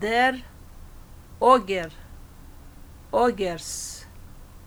their auger augers